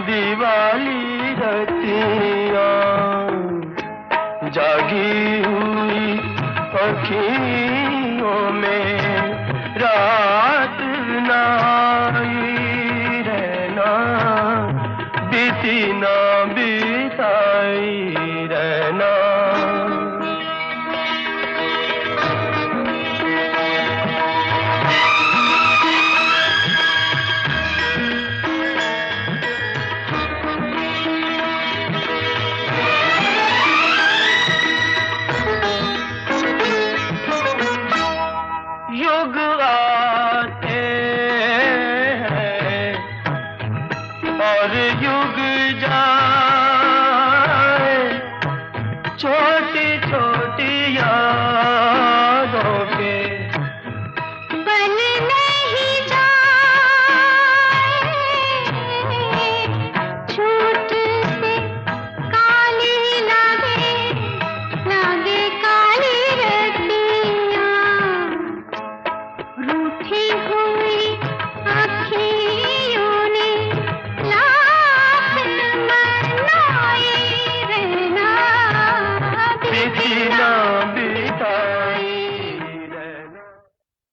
दिवाली रतिया। जागी हुई अखियों में रात नाई रहना। बीती ना युग जाए छोटी छोटी